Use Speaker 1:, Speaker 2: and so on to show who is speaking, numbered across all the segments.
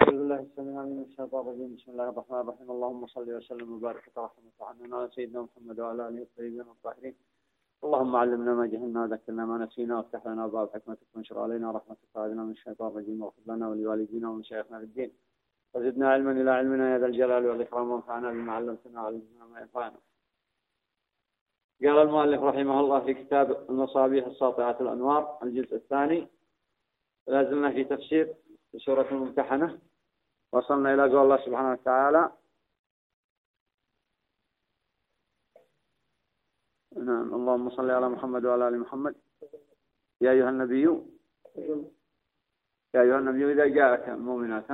Speaker 1: أعوذ بالله السميع العليم من الشيطان الرجيم بسم الله الرحمن الرحيم اللهم صل وسلم وبارك وترحم على سيدنا محمد وعلى آله الطيبين الطاهرين اللهم علمنا ما جهلنا وذكرنا ما نسينا وافتح لنا باب حكمتك وانشر علينا رحمتك وعافنا من الشيطان الرجيم واغفر لنا ولوالدينا ومشايخنا في الدين وزدنا علما إلى علمنا يا ذا الجلال والإكرام وانفعنا بما علمتنا وعلمنا ما ينفعنا قال المؤلف رحمه الله في كتاب المصابيح الساطعة الأنوار الجزء الثاني لازلنا في تفسير سورة الممتحنة وصلنا إلى قول الله سبحانه وتعالى. نعم اللهم صل على محمد وعلى آل محمد. يا أيها النبي. يا أيها النبي إذا جاءك المؤمنات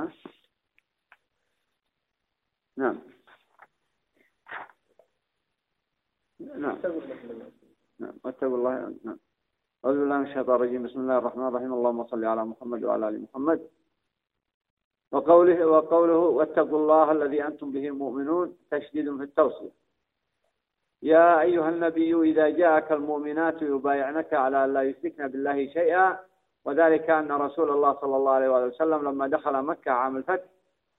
Speaker 1: نعم. نعم. نعم واتقوا الله. نعم. أعوذ بالله من الشيطان الرجيم. بسم الله الرحمن الرحيم. اللهم صل على محمد وعلى آل محمد. وقوله وقوله واتقوا الله الذي أنتم به المؤمنون تشديد في التوصية. يا أيها النبي إذا جاءك المؤمنات يبايعنك على أن لا يشركن بالله شيئا وذلك أن رسول الله صلى الله عليه وسلم لما دخل مكة عام الفتح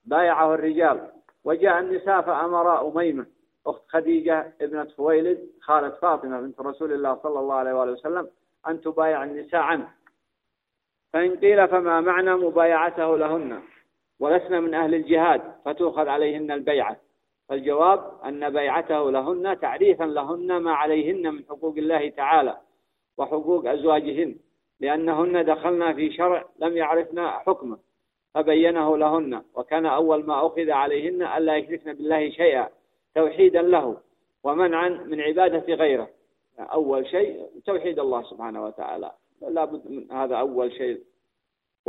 Speaker 1: بايعه الرجال. وجاء النساء فأمر أميمة أخت خديجة ابنة خويلد خالة فاطمة بنت رسول الله صلى الله عليه وسلم أن تبايع النساء عنه. فإن قيل فما معنى مبايعته لهن؟ ولسنا من أهل الجهاد فتؤخذ عليهن البيعة. فالجواب أن بيعته لهن تعريفا لهن ما عليهن من حقوق الله تعالى وحقوق أزواجهن لأنهن دخلنا في شرع لم يعرفنا حكمه فبينه لهن. وكان أول ما أخذ عليهن ألا يشركن بالله شيئا توحيدا له ومنعا من عبادة غيره. أول شيء توحيد الله سبحانه وتعالى. لا بد من هذا أول شيء.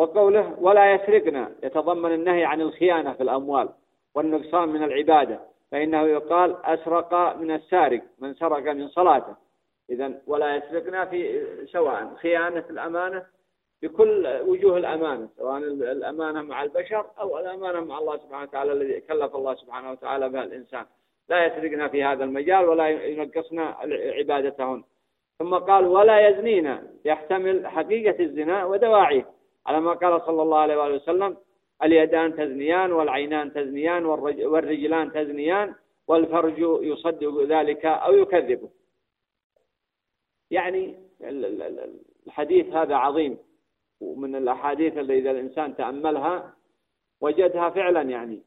Speaker 1: وقوله ولا يسرقنا يتضمن النهي عن الخيانة في الأموال والنقصان من العبادة فإنه يقال أسرق من السارق من سرق من صلاته. إذا ولا يسرقنا في سواء خيانة الأمانة بكل وجوه الأمانة سواء الأمانة مع البشر أو الأمانة مع الله سبحانه وتعالى الذي كلف الله سبحانه وتعالى بها الإنسان. لا يسرقنا في هذا المجال ولا ينقصنا عبادتهن. ثم قال ولا يزنينا يحتمل حقيقة الزنا ودواعيه. على ما قال صلى الله عليه وآله وسلم اليدان تزنيان والعينان تزنيان والرجلان تزنيان والفرج يصدق ذلك أو يكذبه. يعني الحديث هذا عظيم ومن الأحاديث اللي إذا الإنسان تأملها وجدها فعلا يعني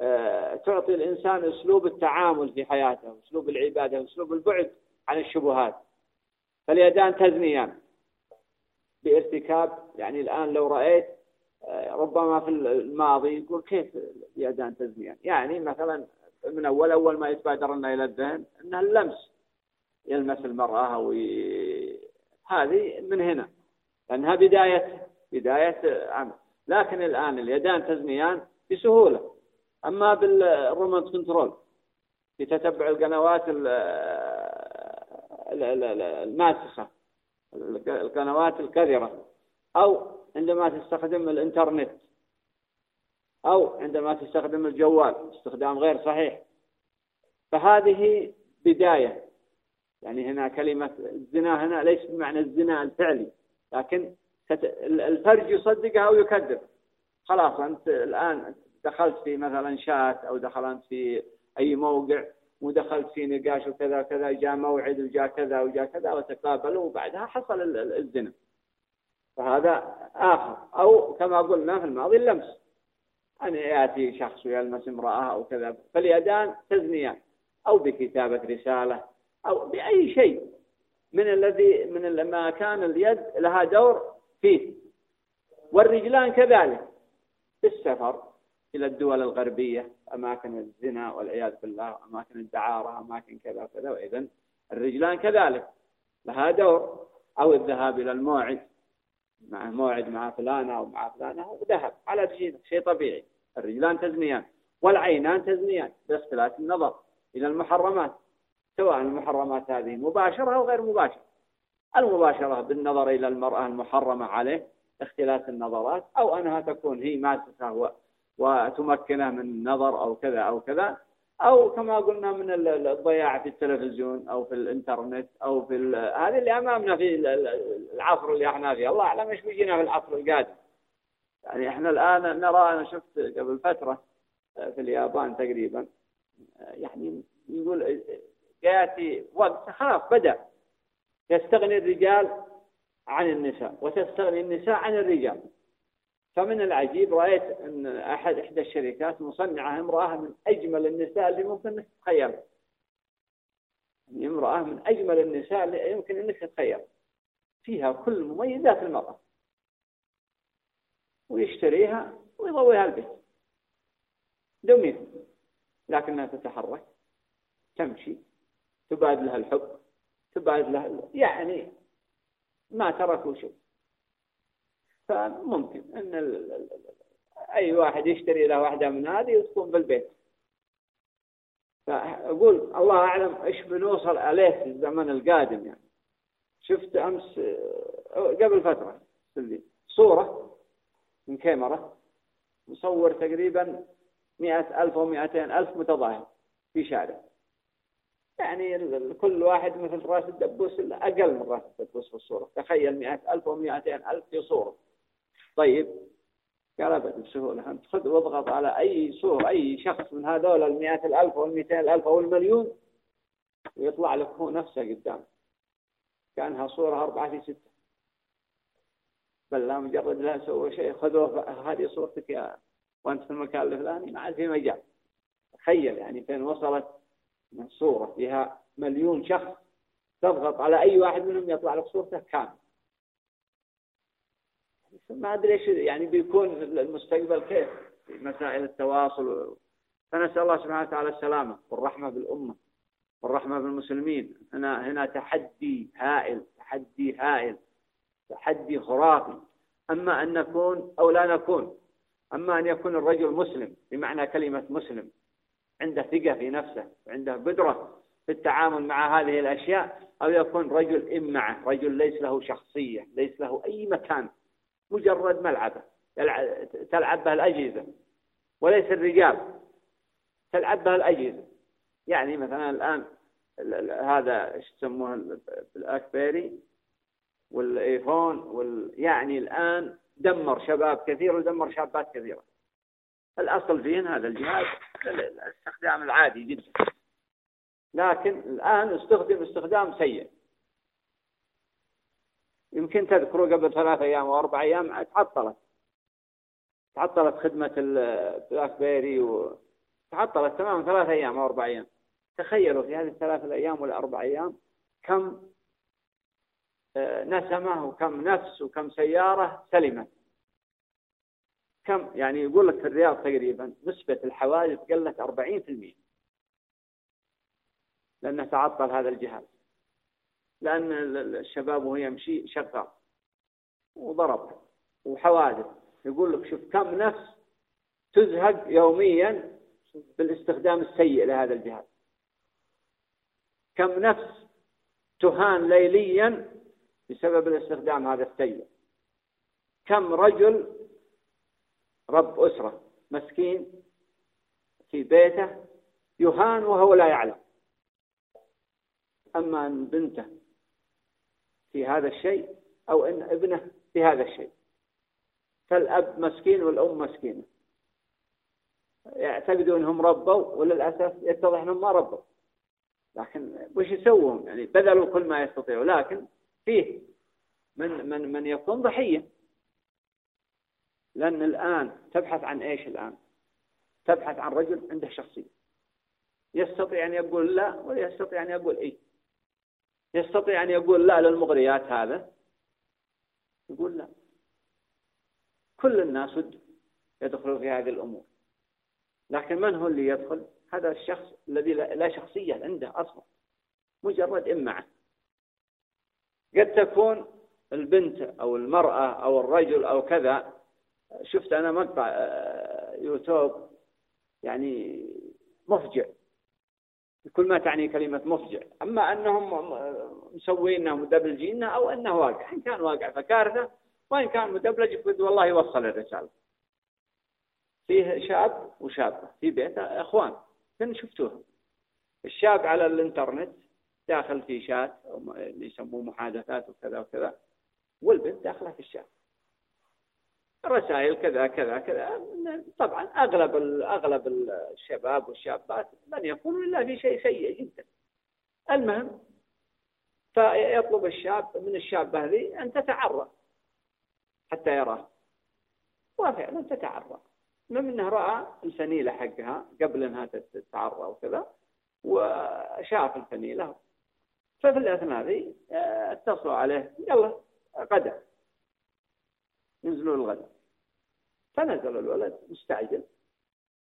Speaker 1: آه، تعطي الإنسان أسلوب التعامل في حياته أسلوب العبادة أسلوب البعد عن الشبهات. فاليدان تزنيان. بارتكاب يعني الآن لو رأيت آه، ربما في الماضي يقول كيف اليدان تزنيان يعني مثلا من أول أول ما يتبادر لنا إلى الذهن أنها اللمس يلمس المرأة وي... هذه من هنا. لأنها بداية بداية عمل. لكن الآن اليدان تزنيان بسهولة. أما بال remote control في تتبع القنوات الماسخة. القنوات الكثيرة أو عندما تستخدم الإنترنت أو عندما تستخدم الجوال استخدام غير صحيح. فهذه بداية. يعني هنا كلمة الزنا هنا ليس بمعنى الزنا الفعلي لكن الفرج يصدقها أو يكذب. خلاص أنت الآن دخلت في مثلا شات أو دخلت في أي موقع ودخلت في نقاش وكذا كذا جاء موعد وجاء كذا وجاء كذا وتقابلوا وبعدها حصل الزنا. فهذا آخر. أو كما قلنا في الماضي اللمس. أن يأتي شخص ويلمس امرأة أو كذا فاليدان تزنيان أو بكتابة رسالة أو بأي شيء. من الذي من ما كان اليد لها دور فيه. والرجلان كذلك. في السفر إلى الدول الغربية أماكن الزنا والعياذ بالله أماكن الدعارة أماكن كذا وكذا وإذا الرجلان كذلك. لها دور. أو الذهاب إلى الموعد. مع موعد مع فلانة أو مع فلانة ذهب. على شيء طبيعي. الرجلان تزنيان. والعينان تزنيان. باختلاف النظر. إلى المحرمات. سواء المحرمات هذه مباشرة أو غير مباشرة. المباشرة بالنظر إلى المرأة المحرمة عليه. اختلاف النظرات. أو أنها تكون هي ماسكة وتمكنه من النظر أو كذا أو كذا أو كما قلنا من الضياع في التلفزيون أو في الإنترنت أو في هذه اللي أمامنا في العصر اللي إحنا فيه. الله أعلم إيش بيجينا في العصر القادم. يعني إحنا الآن نرى أنا شفت قبل فترة في اليابان تقريبا يعني يقول يأتي وقت خلاص بدأ يستغني الرجال عن النساء وتستغني النساء عن الرجال. فمن العجيب رأيت أن أحد إحدى الشركات مصنعة امرأة من أجمل النساء اللي ممكن أنك تتخيل. يعني امرأة من أجمل النساء اللي يمكن أنك تتخيل. فيها كل مميزات المرأة. ويشتريها ويضويها البيت. جميل لكنها تتحرك تمشي تباد لها الحب تباد لها يعني ما تركوا شيء. فممكن أن أي واحد يشتري له واحدة من هذه وتكون بالبيت فأقول الله أعلم إيش بنوصل عليه في الزمن القادم يعني. شفت أمس قبل فترة صورة من كاميرا مصور تقريبا مئة ألف أو مئتين ألف متظاهر في شارع. يعني كل واحد مثل رأس الدبوس أقل من رأس الدبوس في الصورة. تخيل مئة ألف أو مئتين ألف في صورة. طيب. قال أبد بسهولة. أنت خذ واضغط على أي صورة أي شخص من هذول المئات الألف أو المئتين الألف أو المليون ويطلع لك هو نفسه قدام. كأنها صورة أربعة في ستة. بل لا مجرد لا سوى شيء. خذوه هذه صورتك يا وأنت في المكان الفلاني. ما عاد في مجال. تخيل يعني فين وصلت من صورة فيها مليون شخص تضغط على أي واحد منهم يطلع لك صورته كامل ما أدري إيش يعني بيكون المستقبل كيف في مسائل التواصل. فنسأل الله سبحانه وتعالى السلامة والرحمة بالأمة والرحمة بالمسلمين. هنا هنا تحدي هائل تحدي هائل تحدي خرافي. أما أن نكون أو لا نكون أما أن يكون الرجل مسلم بمعنى كلمة مسلم عنده ثقة في نفسه وعنده قدرة في التعامل مع هذه الأشياء أو يكون رجل إمعة رجل ليس له شخصية ليس له أي مكان. مجرد ملعبة. تلعب بها الأجهزة. وليس الرجال. تلعب بها الأجهزة. يعني مثلا الآن هذا إيش يسموه الاكبيري والايفون وال يعني الآن دمر شباب كثير ودمر شابات كثيرة. الأصل فين؟ هذا الجهاز. الاستخدام العادي جدا. لكن الآن استخدم استخدام سيء. يمكن تذكروا قبل ثلاث أيام أو أربع أيام تعطلت. تعطلت خدمة البلاك بيري وتعطلت تماما ثلاث أيام أو أربع أيام. تخيلوا في هذه الثلاث الأيام والأربع أيام كم آه، نسمة وكم نفس وكم سيارة سلمت. كم يعني يقول لك في الرياض تقريبا نسبة الحوادث قلت 40% لأنه تعطل هذا الجهاز. لأن الشباب وهو يمشي شغال وضرب وحوادث. يقول لك شوف كم نفس تزهق يوميا بالاستخدام السيء لهذا الجهاز. كم نفس تهان ليليا بسبب الاستخدام هذا السيء. كم رجل رب أسرة مسكين في بيته يهان وهو لا يعلم. أما أن بنته في هذا الشيء أو أن ابنه في هذا الشيء. فالأب مسكين والأم مسكينة. يعتقدوا أنهم ربوا وللأسف يتضح أنهم ما ربوا. لكن وش يسوون؟ يعني بذلوا كل ما يستطيعوا. لكن فيه من من من يكون ضحية. لأن الآن تبحث عن إيش الآن؟ تبحث عن رجل عنده شخصية. يستطيع أن يقول لا ولا يستطيع أن يقول إيه. يستطيع أن يقول لا للمغريات هذا؟ يقول لا. كل الناس يدخلوا في هذه الأمور. لكن من هو اللي يدخل؟ هذا الشخص الذي لا شخصية عنده أصلا. مجرد إمعة قد تكون البنت أو المرأة أو الرجل أو كذا شفت أنا مقطع آه، يوتيوب يعني مفجع. كل ما تعني كلمة مفجع. أما أنهم مسوينه مدبلجينه أو أنه واقع. إن كان واقع فكارثة وإن كان مدبلج والله يوصل الرسالة. فيه شاب وشابة. في بيته إخوان. كن شفتوها الشاب على الإنترنت داخل في شات اللي يسموه محادثات وكذا وكذا والبنت داخلة في الشات. رسائل كذا كذا كذا. طبعا أغلب أغلب الشباب والشابات لن يكونوا إلا في شيء سيء جدا. المهم فيطلب الشاب من الشابة هذه أن تتعرى حتى يراه. وفعلا تتعرى المهم أنه رأى الفنيلة حقها قبل أنها تتعرى وكذا وشاف الفنيلة. ففي الأثناء هذه آه، اتصلوا عليه. يلا غدا. ينزلوا الغد فنزل الولد مستعجل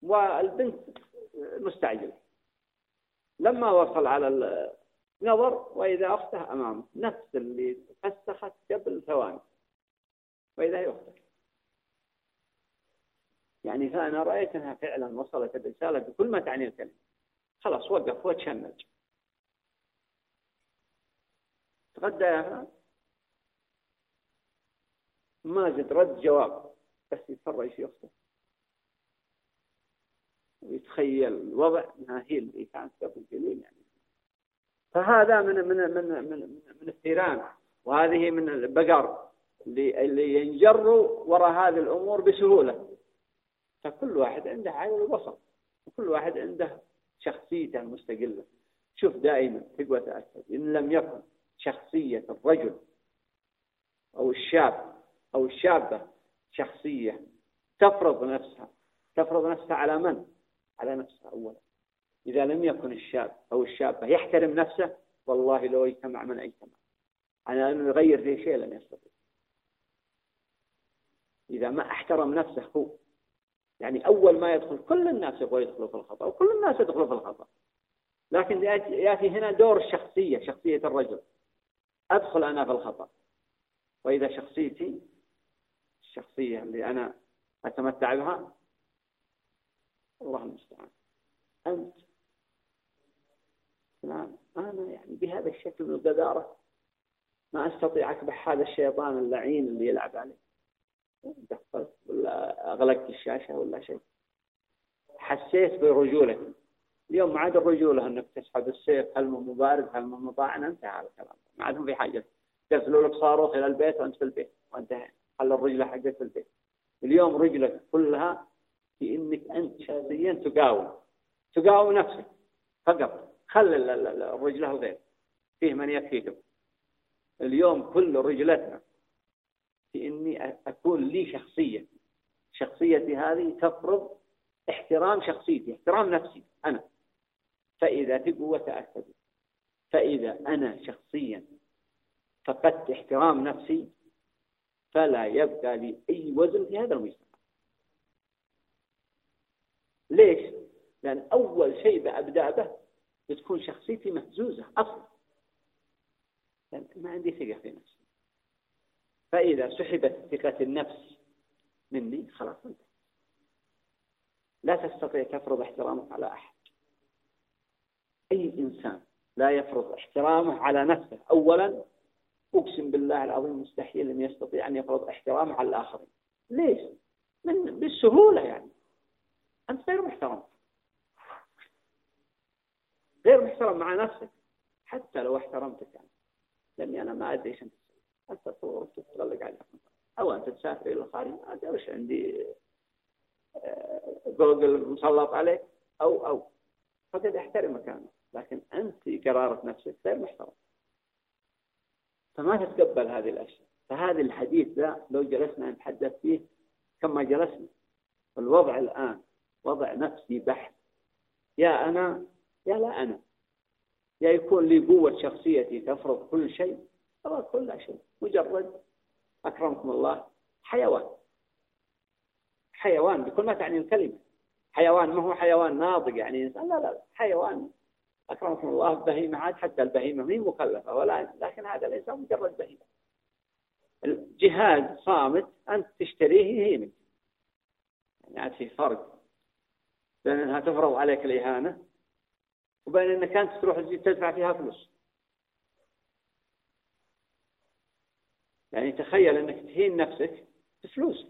Speaker 1: والبنت مستعجلة لما وصل على النظر وإذا أخته أمامه نفس اللي فسخت قبل ثواني. وإذا هي أخته يعني فأنا رأيت أنها فعلا وصلت الرسالة بكل ما تعني الكلمة. خلاص وقف وتشنج. تغدى يا ماجد رد جواب. بس يتفرج في أخته ويتخيل الوضع إنها هي اللي كانت قبل قليل يعني. فهذا من من من من من الثيران وهذه من البقر اللي اللي ينجروا وراء هذه الأمور بسهولة. فكل واحد عنده عين البصر وكل واحد عنده شخصيته المستقلة. شوف دائما تقوى تأكد إن لم يكن شخصية الرجل أو الشاب أو الشابة شخصية تفرض نفسها تفرض نفسها على من؟ على نفسها أولا. إذا لم يكن الشاب أو الشابة يحترم نفسه والله لو اجتمع من اجتمع. على أنه يغير في شيء لن يستطيع إذا ما احترم نفسه هو. يعني أول ما يدخل كل الناس يبغوا يدخلوا في الخطأ وكل الناس يدخلوا في الخطأ. لكن يأتي هنا دور الشخصية شخصية الرجل. أدخل أنا في الخطأ. وإذا شخصيتي الشخصية اللي أنا أتمتع بها. الله المستعان. أنت. أنا يعني بهذا الشكل من القذارة ما أستطيع أكبح هذا الشيطان اللعين اللي يلعب عليه دخلت ولا أغلقت الشاشة ولا شيء. حسيت برجولة. اليوم ما عاد الرجولة أنك تسحب السيف هل من مبارد هل من مطاعن انتهى الكلام. ما عاد في حاجة. ترسلوا لك صاروخ إلى البيت وأنت في البيت. وانتهى. خلى الرجلة حقك في البيت. اليوم رجلك كلها في إنك أنت شخصيا تقاوم. تقاوم نفسك فقط. خل الرجلة الغير فيه من يكفيكم. اليوم كل رجلتنا في إني أكون لي شخصية. شخصيتي هذه تفرض احترام شخصيتي احترام نفسي أنا. فإذا تقوى تاكد فإذا أنا شخصيا فقدت احترام نفسي فلا يبقى لي أي وزن في هذا المجتمع. ليش؟ لأن أول شيء بأبدأ به بتكون شخصيتي مهزوزة أصلا. لأن ما عندي ثقة في نفسي. فإذا سحبت ثقة النفس مني خلاص أنت. لا تستطيع تفرض احترامك على أحد. أي إنسان لا يفرض احترامه على نفسه. أولا أقسم بالله العظيم مستحيل أن يستطيع أن يفرض احترامه على الآخرين. ليش؟ من بالسهولة يعني. أنت غير محترم. غير محترم مع نفسك. حتى لو احترمتك يعني. لأني أنا ما أدري إيش أنت تصور تتغلق عليك أو أنت تسافر إلى الخارج؟ ما أدري وش عندي آه، جوجل مسلط عليك؟ أو أو. فقد أحترمك أنا. لكن أنت قرارة نفسك غير محترم. فما تتقبل هذه الأشياء. فهذا الحديث ذا لو جلسنا نتحدث فيه كما جلسنا. الوضع الآن وضع نفسي بحت. يا أنا يا لا أنا. يا يكون لي قوة شخصيتي تفرض كل شيء. خلاص كل شيء. مجرد أكرمكم الله حيوان. حيوان بكل ما تعني الكلمة. حيوان ما هو حيوان ناضج يعني إنسان؟ لا لا. حيوان أكرمكم الله بهيمة عاد حتى البهيمة هي مكلفة؟ ولا لكن هذا الإنسان مجرد بهيمة. الجهاز صامت أنت تشتريه يهينك يعني عاد في فرق بين أنها تفرض عليك الإهانة وبين أنك أنت تروح تدفع فيها فلوس. يعني تخيل أنك تهين نفسك بفلوس.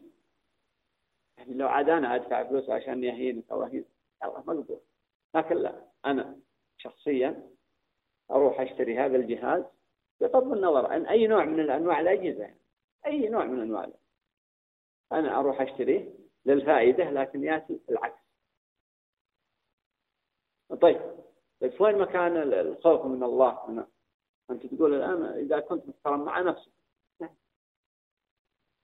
Speaker 1: يعني لو عاد أنا أدفع فلوس عشان يهينك أو أهين الله مقبول لكن لا أنا شخصيا أروح أشتري هذا الجهاز بغض النظر عن أي نوع من أنواع الأجهزة. أي نوع من أنواع أنا أروح أشتريه للفائدة لكن يأتي العكس. طيب بس وين مكان الخوف من الله؟ هنا أنت تقول الآن إذا كنت محترم مع نفسك.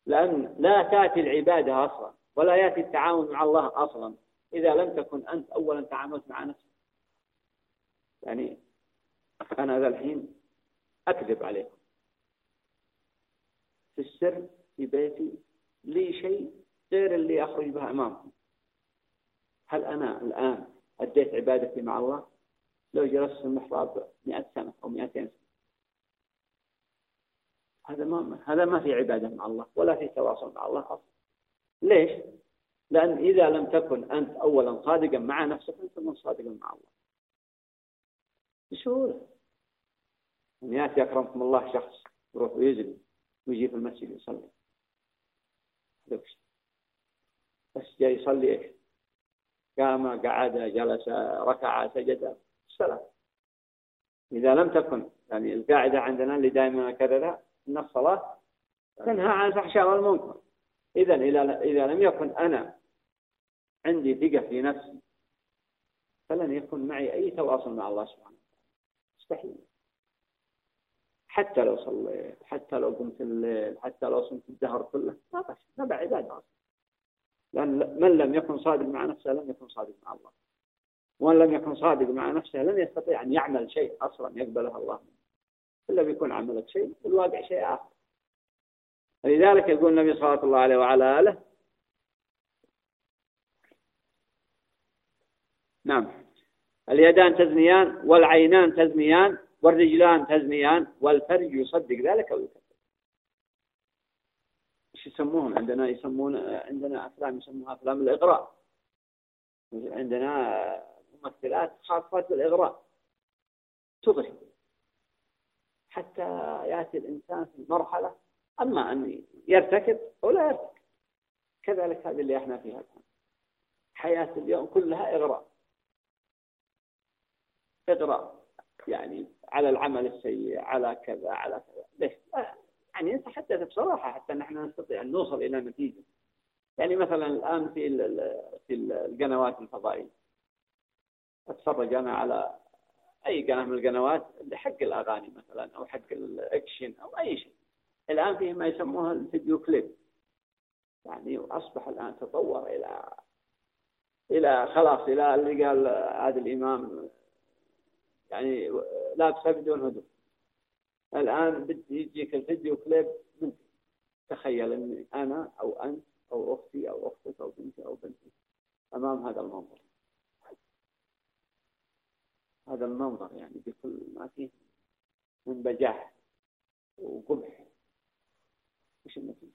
Speaker 1: لأن لا تأتي العبادة أصلا ولا يأتي التعاون مع الله أصلا إذا لم تكن أنت أولا تعاملت مع نفسك. يعني أنا ذا الحين أكذب عليكم. في السر في بيتي لي شيء غير اللي أخرج به أمامكم. هل أنا الآن أديت عبادتي مع الله؟ لو جلست في المحراب مئة سنة أو مئتين سنة. هذا ما هذا ما في عبادة مع الله ولا في تواصل مع الله أصلا. ليش؟ لأن إذا لم تكن أنت أولا صادقا مع نفسك أنت من صادقا مع الله. بسهولة أن يأتي أكرمكم الله شخص يروح ويزني ويجي في المسجد يصلي. بس جاي يصلي إيش؟ قام قعد جلس ركع سجد. السلام. إذا لم تكن يعني القاعدة عندنا اللي دائما كذا أن الصلاة تنهى عن الفحشاء والمنكر. إذا إذا لم يكن أنا عندي ثقة في نفسي فلن يكن معي أي تواصل مع الله سبحانه مستحيل. حتى لو صليت حتى لو قمت الليل حتى لو صمت الدهر كله ما بس ما بعبادة أصلا لأن من لم يكن صادق مع نفسه لم يكن صادق مع الله. ومن لم يكن صادق مع نفسه لن يستطيع أن يعمل شيء أصلا يقبله الله منه. إلا بيكون عملك شيء والواقع شيء آخر. لذلك يقول النبي صلى الله عليه وعلى آله نعم. اليدان تزنيان والعينان تزنيان والرجلان تزنيان والفرج يصدق ذلك أو يكذب إيش يسموهم عندنا يسمون عندنا أفلام يسموها أفلام الإغراء. عندنا ممثلات خاصة بالإغراء. تضحك حتى يأتي الإنسان في مرحلة أما أن يرتكب أو لا يرتكب. كذلك هذه اللي إحنا فيها الآن. حياة اليوم كلها إغراء. إغراء يعني على العمل السيء على كذا على كذا. ليش؟ يعني نتحدث بصراحة حتى نحن نستطيع أن نوصل إلى نتيجة. يعني مثلا الآن في في القنوات الفضائية. أتفرج أنا على أي قناة من القنوات حق الأغاني مثلا أو حق الأكشن أو أي شيء. الآن فيه ما يسموها الفيديو كليب. يعني أصبح الآن تطور إلى إلى خلاص إلى اللي قال هذا الإمام يعني لابسه بدون هدوء الآن بدي يجيك الفيديو كليب منك تخيل أني أنا أو أنت أو أختي أو أختك أو بنتي أو بنتي أمام هذا المنظر. هذا المنظر يعني بكل ما فيه من بجاح وقبح. وش النتيجة؟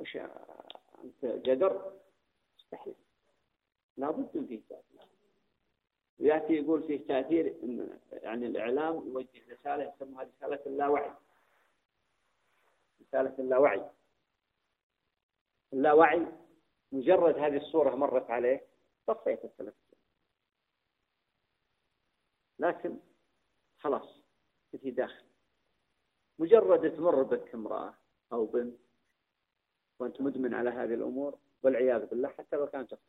Speaker 1: وش أنت جدر؟ مستحيل. لابد من فيه ويأتي يقول فيه تأثير إن يعني الإعلام يوجه رسالة يسموها رسالة اللاوعي. رسالة اللاوعي. اللاوعي مجرد هذه الصورة مرت عليه طفيت التلفزيون. لكن خلاص في داخل. مجرد تمر بك امرأة أو بنت وأنت مدمن على هذه الأمور والعياذ بالله حتى لو كانت أختك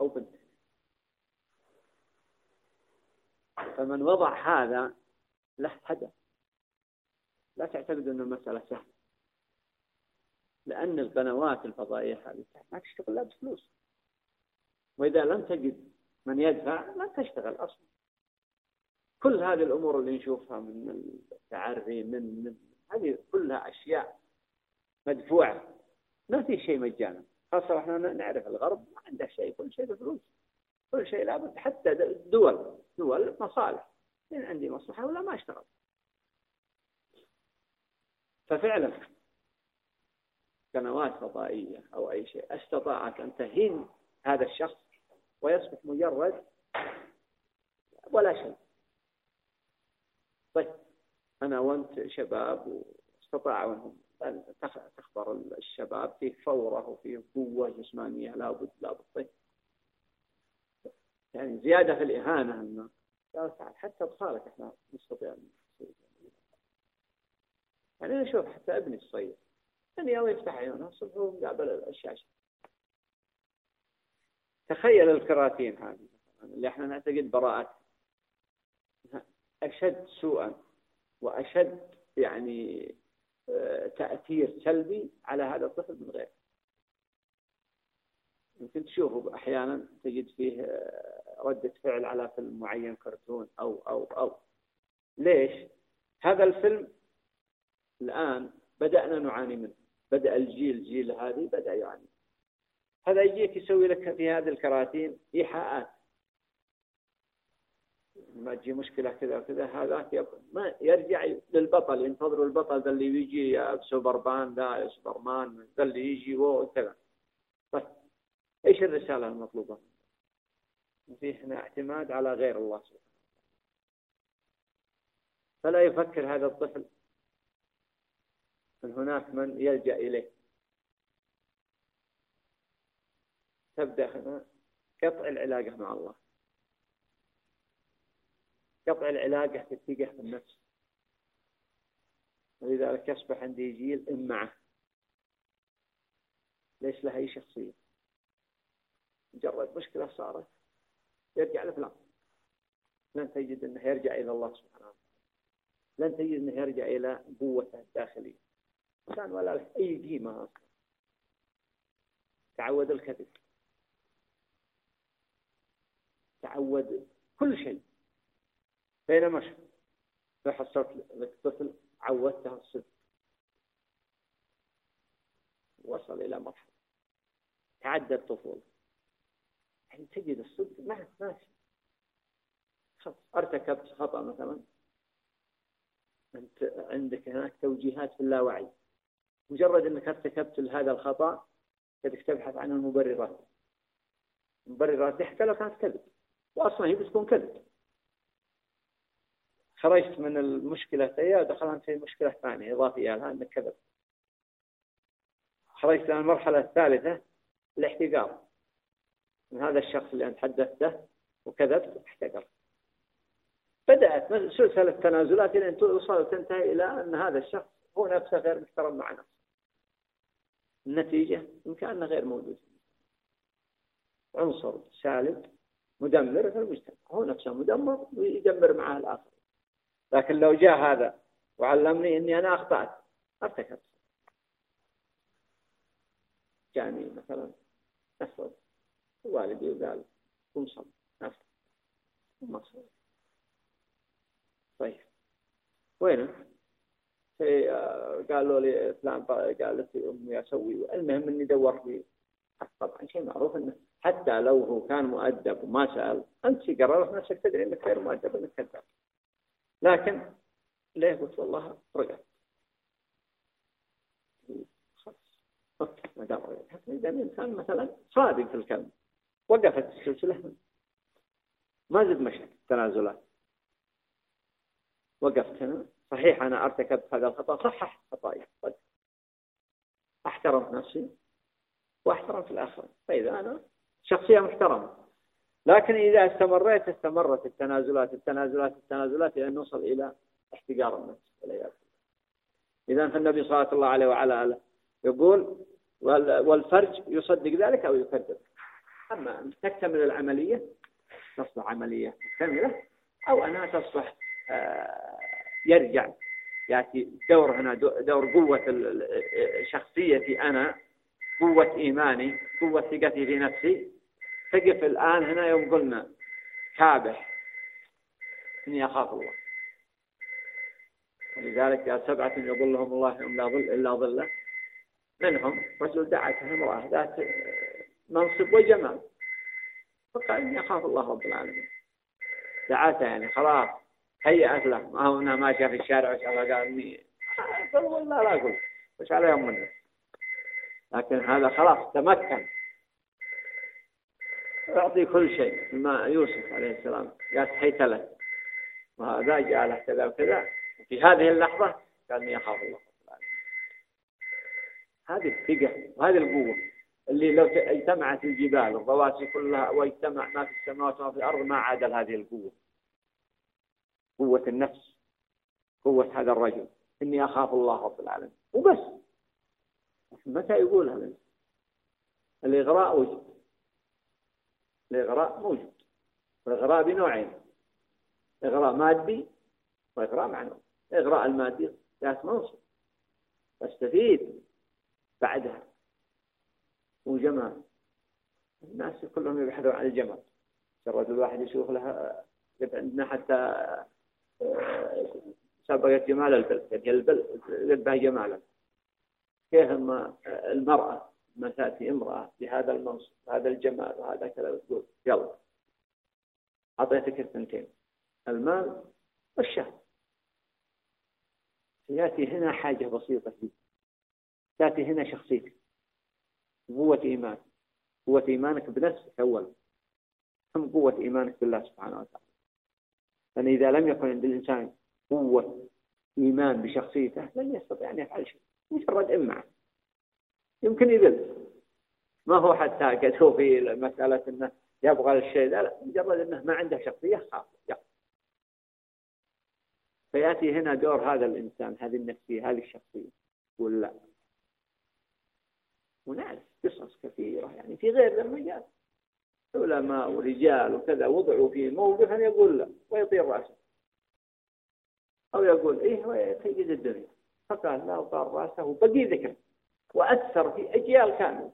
Speaker 1: أو بنت. فمن وضع هذا له هدف. لا تعتقد أن المسألة سهلة. لأن القنوات الفضائية هذه ما تشتغل لا بفلوس. وإذا لم تجد من يدفع لا تشتغل أصلا. كل هذه الأمور اللي نشوفها من التعري من, من هذه كلها أشياء مدفوعة. ما في شيء مجانا. خاصة إحنا نعرف الغرب ما عنده شيء كل شيء بفلوس. كل شيء لابد حتى الدول دول مصالح. إن عندي مصلحة ولا ما اشتغل. ففعلا قنوات فضائية أو أي شيء استطاعت أن تهين هذا الشخص ويصبح مجرد ولا شيء. طيب أنا وأنت شباب واستطاعوا أنهم تخبر الشباب فيه فورة وفيه قوة جسمانية لابد لابد. طيب يعني زيادة في الإهانة أنه حتى أطفالك إحنا نستطيع يعني أنا أشوف حتى ابني الصغير أن يوم يفتح عيونه الصبح مقابل الشاشة تخيل الكراتين هذه اللي إحنا نعتقد براءتها أشد سوءا وأشد يعني آه، تأثير سلبي على هذا الطفل من غيره يمكن تشوفه أحيانا تجد فيه آه، ردة فعل على فيلم معين كرتون أو أو أو. ليش؟ هذا الفيلم الآن بدأنا نعاني منه. بدأ الجيل جيل هذه بدأ يعاني. هذا يجيك يسوي لك في هذه الكراتين إيحاءات. ما تجي مشكلة كذا وكذا هذا ما يرجع للبطل ينتظروا البطل ذا اللي يجي يا سوبرمان ذا سوبرمان ذا اللي يجي وكذا طيب إيش الرسالة المطلوبة؟ في هنا اعتماد على غير الله سبحانه فلا يفكر هذا الطفل أن هناك من يلجأ إليه. تبدأ هنا قطع العلاقة مع الله. قطع العلاقة في في النفس. ولذلك يصبح عندي جيل إن معه. ليس له أي شخصية؟ مجرد مشكلة صارت. يرجع لفلان لن تجد أنه يرجع إلى الله سبحانه لن تجد أنه يرجع إلى قوته الداخلية. كان ولا له أي قيمة أصلا تعود الكذب. تعود كل شيء. بينما حصلت لك طفل عودته الصدق وصل إلى مرحلة. تعدى الطفولة. يعني تجد الصدق ما ماشي ارتكبت خطأ مثلا. أنت عندك هناك توجيهات في اللاوعي. مجرد أنك ارتكبت هذا الخطأ بدك تبحث عن المبررات. المبررات دي حتى لو كانت كذب وأصلا هي بتكون كذب. خرجت من المشكلة هي ودخلت في مشكلة ثانية إضافية لها أنك كذب. خرجت إلى المرحلة الثالثة الاحتقار من هذا الشخص اللي أنت حدثته وكذبت احتقر. بدأت سلسلة تنازلات إلى أن توصل وتنتهي إلى أن هذا الشخص هو نفسه غير محترم مع نفسه. النتيجة إمكانه غير موجود عنصر سالب مدمر في المجتمع. هو نفسه مدمر ويدمر معه الآخر. لكن لو جاء هذا وعلمني أني أنا أخطأت أرتكبت. جاني مثلا أسود والدي وقال قم صل. ما صل. طيب. وينه؟ في آه، قالوا لي فلان قالت لي أمي أسوي. المهم إني دورت لي طبعا شيء معروف إنه حتى لو هو كان مؤدب وما سأل أنت قررت نفسك تدري إنك غير مؤدب انك كذاب. لكن ليه قلت والله رجعت؟ ما دام إذا الانسان مثلا صادق في الكلام وقفت السلسلة. ما زد مشهد تنازلات. وقفت هنا. صحيح أنا أرتكبت هذا الخطأ. صحح خطأي. أحترم نفسي وأحترم في الآخرين فإذا أنا شخصية محترمة. لكن إذا استمريت استمرت التنازلات التنازلات التنازلات إلى أن نوصل إلى احتقار النفس والعياذ إذا فالنبي صلى الله عليه وعلى آله يقول والفرج يصدق ذلك أو يكذب. أما أن تكتمل العملية؟ تصبح عملية مكتملة أو أنها تصبح آه، يرجع يأتي دور هنا دور قوة شخصيتي أنا قوة إيماني قوة ثقتي في نفسي. تقف الآن هنا يوم قلنا كابح إني أخاف الله. ولذلك قال سبعة يظلهم الله يوم لا ظل إلا ظله. منهم رجل دعته امرأة ذات منصب وجمال فقال إني أخاف الله رب العالمين. دعته يعني خلاص هيأت له. ما هو ماشية في الشارع وشافها قال إني والله لا أقول وش على يوم منه؟ لكن هذا خلاص تمكن. أعطي كل شيء ما يوسف عليه السلام قال حيت له. وهذا جاء له كذا وكذا. في هذه اللحظة قال إني أخاف الله هذه الثقة وهذه القوة. اللي لو اجتمعت الجبال والرواسي كلها واجتمع ما في السماوات وما في الأرض ما عادل هذه القوة. قوة النفس قوة هذا الرجل. إني أخاف الله رب العالمين. وبس. متى يقول هذا؟ الإغراء وجود الإغراء موجود. الإغراء بنوعين. إغراء مادي وإغراء معنوي. إغراء المادي ذات منصب. واستفيد بعدها. وجمال الناس كلهم يبحثون عن الجمال مجرد الواحد يشوف لها عندنا حتى آه، سبقت جمال البلد. يعني يذبح جمالا. كيف المرأة ما تأتي امرأة بهذا المنصب هذا الجمال وهذا كذا تقول يلا أعطيتك الثنتين. المال والشهوة يأتي هنا حاجة بسيطة فيه. تأتي هنا شخصيتك. قوة إيمان. قوة إيمانك بنفسك أولا ثم قوة إيمانك بالله سبحانه وتعالى. لأن إذا لم يكن عند الإنسان قوة إيمان بشخصيته لن يستطيع أن يفعل شيء. مجرد إمع يمكن يذل. ما هو حتى قد في مسألة أنه يبغى الشيء لا لا مجرد أنه ما عنده شخصية خاف فيأتي هنا دور هذا الإنسان هذه النفسية هذه الشخصية. ولا. ونعرف. قصص كثيرة يعني في غير المجال. علماء ورجال وكذا وضعوا في موقف أن يقول لا ويطير رأسه. أو يقول إيه ويتجد الدنيا. فقال لا وطار رأسه وبقي ذكر. وأثر في أجيال كاملة.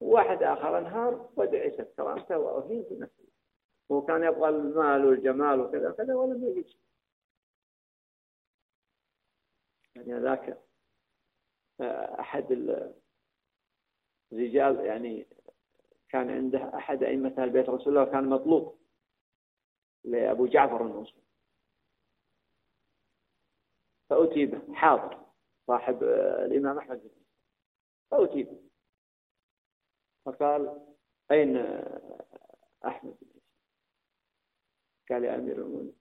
Speaker 1: واحد آخر انهار ودعست كرامته وأهين في نفسه. هو كان يبغى المال والجمال وكذا كذا ولم يجد يعني ذاك آه، أحد الرجال يعني كان عنده أحد أئمة البيت رسول الله كان مطلوب لأبو جعفر المنصور فأتي به حاضر صاحب آه، الإمام أحمد بن فأتي به. فقال أين أحمد بن قال يا أمير المؤمنين.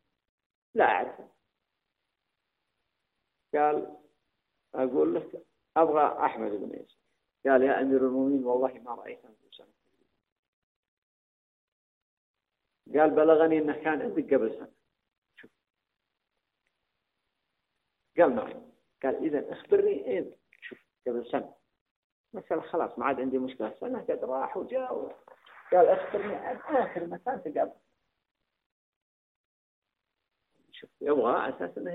Speaker 1: لا أعرفه قال أقول لك أبغى أحمد بن عيسى قال يا أمير المؤمنين والله ما رأيت سنة قال بلغني أنه كان عندك قبل سنة. شوف. قال معي قال إذا أخبرني أين شوف قبل سنة. مثلا خلاص ما عاد عندي مشكلة. سنة قد راح وجاء. قال أخبرني عن آخر مكان تقابل شوف يبغى أساس أنه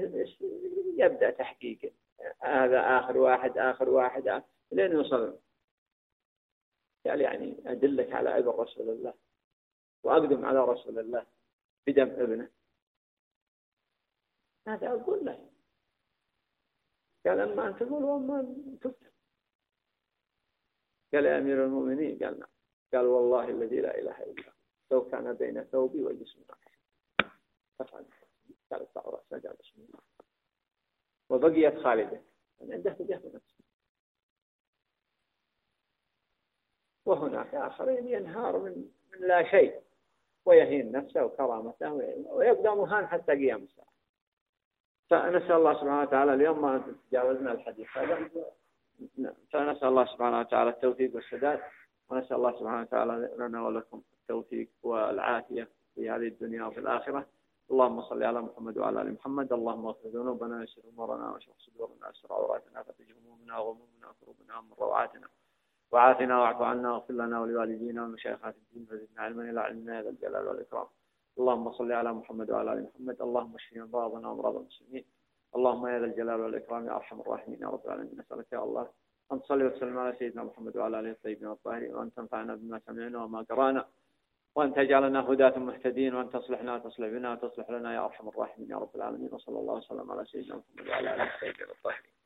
Speaker 1: يبدأ تحقيق هذا آخر واحد آخر واحد آخر لين يوصل قال يعني أدلك على ابن رسول الله وأقدم على رسول الله بدم ابنه. هذا أقول له. قال أما أنت تقول وما تكتب قال يا أمير المؤمنين. قال نعم. قال والله الذي لا إله إلا الله لو كان بين ثوبي وجسمي. ففعل قال الله. وبقيت خالدة. عنده ثقة بنفسه وهناك آخرين ينهار من, من لا شيء ويهين نفسه وكرامته ويبقى مهان حتى قيام الساعة. فنسأل الله سبحانه وتعالى اليوم ما تجاوزنا الحديث هذا. فنسأل الله سبحانه وتعالى التوفيق والسداد ونسأل الله سبحانه وتعالى لنا ولكم التوفيق والعافية في هذه الدنيا وفي الآخرة. اللهم صل على محمد وعلى آل محمد. اللهم اغفر ذنوبنا ويسر أمورنا واشرح صدورنا ويسر عوراتنا فتج همومنا وغمومنا وكروبنا ومن روعاتنا. وعافنا واعف عنا واغفر لنا ولوالدينا ومشايخات الدين فزدنا علما إلى علمنا يا ذا الجلال والإكرام. اللهم صل على محمد وعلى آل محمد. اللهم اشف امراضنا وامراض المسلمين. اللهم يا ذا الجلال والإكرام يا أرحم الراحمين يا رب العالمين. نسألك يا الله أن تصلي وتسلم على سيدنا محمد وعلى آله الطيبين الطاهرين وأن تنفعنا بما سمعنا وما قرأنا وأن تجعلنا هداة مهتدين وأن تصلحنا وتصلح بنا وتصلح لنا يا أرحم الراحمين يا رب العالمين. وصلى الله وسلم على سيدنا محمد وعلى آله وصحبه الطاهرين